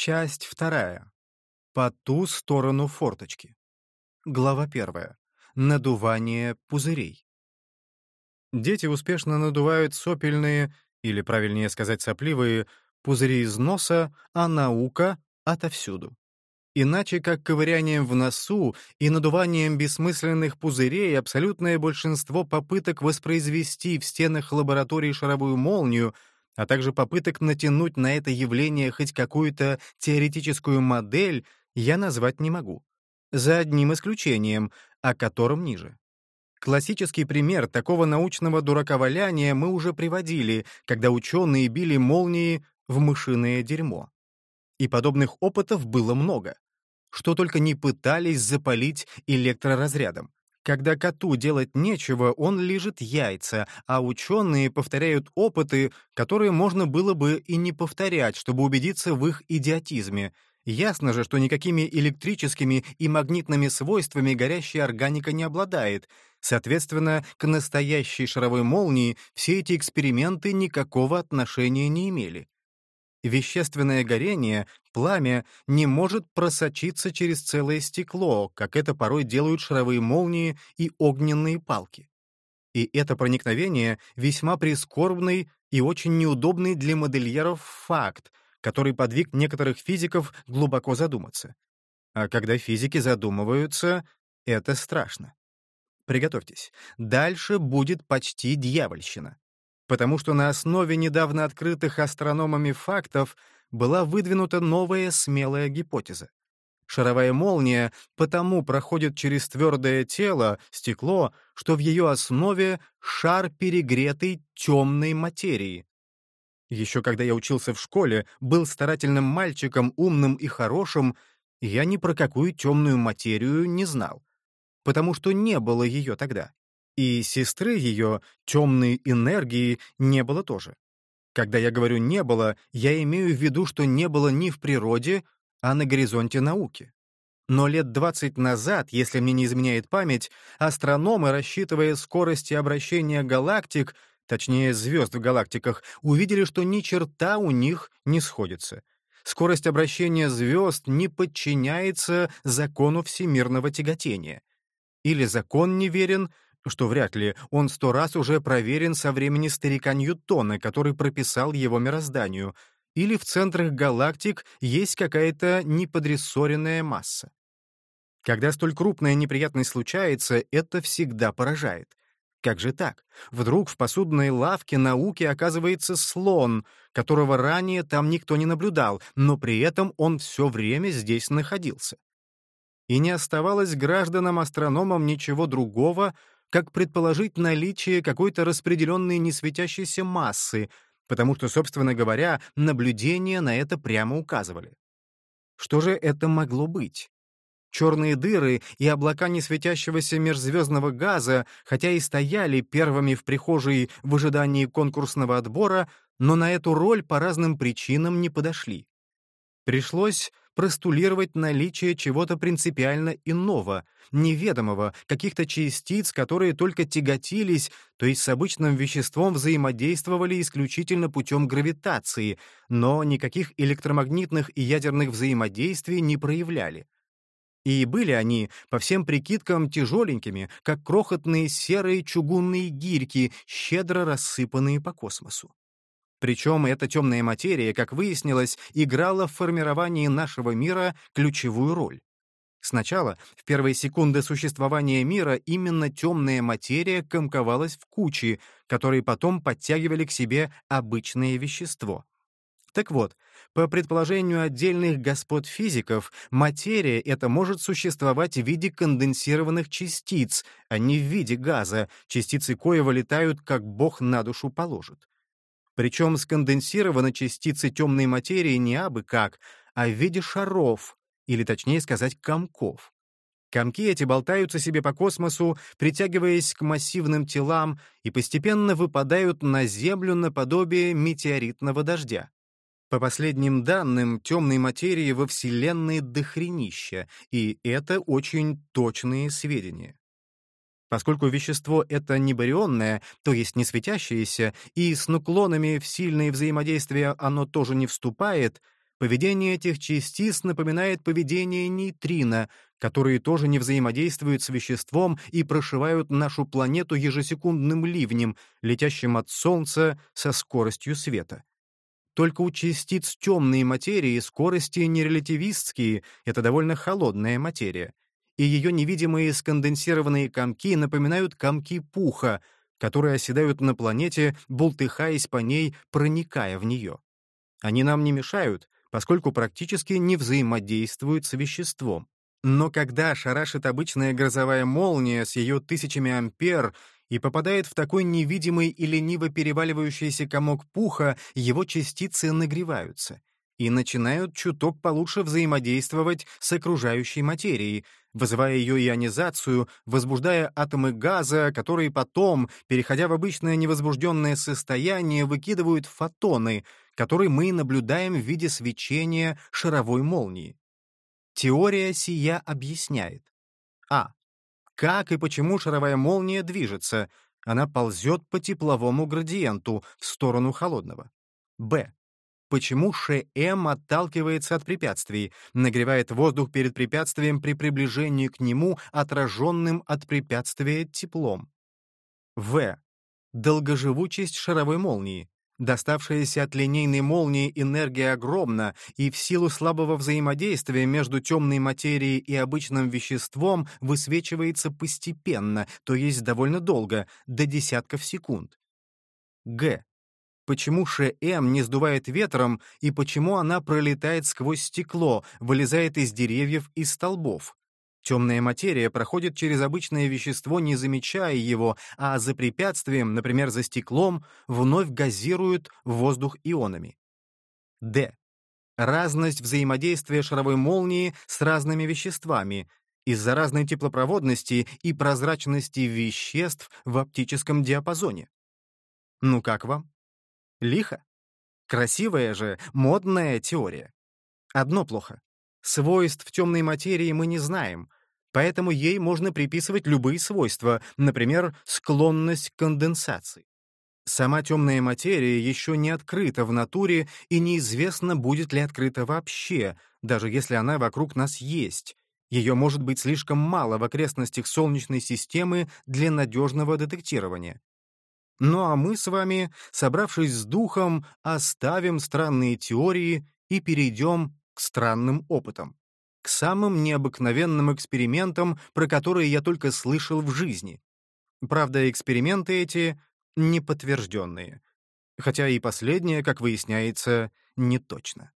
Часть вторая. По ту сторону форточки. Глава первая. Надувание пузырей. Дети успешно надувают сопельные, или, правильнее сказать, сопливые, пузыри из носа, а наука — отовсюду. Иначе как ковырянием в носу и надуванием бессмысленных пузырей абсолютное большинство попыток воспроизвести в стенах лаборатории шаровую молнию, а также попыток натянуть на это явление хоть какую-то теоретическую модель, я назвать не могу. За одним исключением, о котором ниже. Классический пример такого научного дураковаляния мы уже приводили, когда ученые били молнии в мышиное дерьмо. И подобных опытов было много. Что только не пытались запалить электроразрядом. Когда коту делать нечего, он лежит яйца, а ученые повторяют опыты, которые можно было бы и не повторять, чтобы убедиться в их идиотизме — Ясно же, что никакими электрическими и магнитными свойствами горящая органика не обладает. Соответственно, к настоящей шаровой молнии все эти эксперименты никакого отношения не имели. Вещественное горение, пламя, не может просочиться через целое стекло, как это порой делают шаровые молнии и огненные палки. И это проникновение весьма прискорбный и очень неудобный для модельеров факт, который подвиг некоторых физиков глубоко задуматься. А когда физики задумываются, это страшно. Приготовьтесь. Дальше будет почти дьявольщина. Потому что на основе недавно открытых астрономами фактов была выдвинута новая смелая гипотеза. Шаровая молния потому проходит через твердое тело, стекло, что в ее основе шар перегретой темной материи, еще когда я учился в школе, был старательным мальчиком, умным и хорошим, я ни про какую темную материю не знал, потому что не было ее тогда. И сестры ее, темной энергии, не было тоже. Когда я говорю «не было», я имею в виду, что не было ни в природе, а на горизонте науки. Но лет 20 назад, если мне не изменяет память, астрономы, рассчитывая скорости обращения галактик, точнее звезд в галактиках, увидели, что ни черта у них не сходится. Скорость обращения звезд не подчиняется закону всемирного тяготения. Или закон неверен, что вряд ли, он сто раз уже проверен со времени старика Ньютона, который прописал его мирозданию, или в центрах галактик есть какая-то неподрессоренная масса. Когда столь крупная неприятность случается, это всегда поражает. Как же так? Вдруг в посудной лавке науки оказывается слон, которого ранее там никто не наблюдал, но при этом он все время здесь находился. И не оставалось гражданам-астрономам ничего другого, как предположить наличие какой-то распределенной несветящейся массы, потому что, собственно говоря, наблюдения на это прямо указывали. Что же это могло быть? Черные дыры и облака несветящегося межзвездного газа, хотя и стояли первыми в прихожей в ожидании конкурсного отбора, но на эту роль по разным причинам не подошли. Пришлось простулировать наличие чего-то принципиально иного, неведомого, каких-то частиц, которые только тяготились, то есть с обычным веществом взаимодействовали исключительно путем гравитации, но никаких электромагнитных и ядерных взаимодействий не проявляли. И были они, по всем прикидкам, тяжеленькими, как крохотные серые чугунные гирьки, щедро рассыпанные по космосу. Причем эта темная материя, как выяснилось, играла в формировании нашего мира ключевую роль. Сначала, в первые секунды существования мира, именно темная материя комковалась в кучи, которые потом подтягивали к себе обычное вещество. Так вот, по предположению отдельных господ физиков, материя эта может существовать в виде конденсированных частиц, а не в виде газа, частицы коего летают, как Бог на душу положит. Причем сконденсированы частицы темной материи не абы как, а в виде шаров, или точнее сказать, комков. Комки эти болтаются себе по космосу, притягиваясь к массивным телам и постепенно выпадают на Землю наподобие метеоритного дождя. По последним данным, темной материи во Вселенной дохренища, и это очень точные сведения. Поскольку вещество это не барионное, то есть не светящееся, и с нуклонами в сильные взаимодействия оно тоже не вступает, Поведение этих частиц напоминает поведение нейтрино, которые тоже не взаимодействуют с веществом и прошивают нашу планету ежесекундным ливнем, летящим от Солнца со скоростью света. Только у частиц темной материи скорости не релятивистские, это довольно холодная материя. И ее невидимые сконденсированные комки напоминают комки пуха, которые оседают на планете, бултыхаясь по ней, проникая в нее. Они нам не мешают, поскольку практически не взаимодействуют с веществом. Но когда шарашит обычная грозовая молния с ее тысячами ампер и попадает в такой невидимый и лениво переваливающийся комок пуха, его частицы нагреваются и начинают чуток получше взаимодействовать с окружающей материей, вызывая ее ионизацию, возбуждая атомы газа, которые потом, переходя в обычное невозбужденное состояние, выкидывают фотоны, которые мы наблюдаем в виде свечения шаровой молнии. Теория сия объясняет. А. Как и почему шаровая молния движется? Она ползет по тепловому градиенту в сторону холодного. Б. Почему ШМ отталкивается от препятствий, нагревает воздух перед препятствием при приближении к нему отраженным от препятствия теплом? В. Долгоживучесть шаровой молнии. Доставшаяся от линейной молнии энергия огромна, и в силу слабого взаимодействия между темной материей и обычным веществом высвечивается постепенно, то есть довольно долго, до десятков секунд. Г. Почему ШМ не сдувает ветром, и почему она пролетает сквозь стекло, вылезает из деревьев и столбов? Темная материя проходит через обычное вещество, не замечая его, а за препятствием, например, за стеклом, вновь газирует воздух ионами. Д. Разность взаимодействия шаровой молнии с разными веществами из-за разной теплопроводности и прозрачности веществ в оптическом диапазоне. Ну как вам? Лихо? Красивая же, модная теория. Одно плохо. Свойств темной материи мы не знаем, поэтому ей можно приписывать любые свойства, например, склонность к конденсации. Сама темная материя еще не открыта в натуре и неизвестно, будет ли открыта вообще, даже если она вокруг нас есть. Ее может быть слишком мало в окрестностях Солнечной системы для надежного детектирования. Ну а мы с вами, собравшись с духом, оставим странные теории и перейдем к странным опытам, к самым необыкновенным экспериментам, про которые я только слышал в жизни. Правда, эксперименты эти неподтвержденные, хотя и последнее, как выясняется, не точно.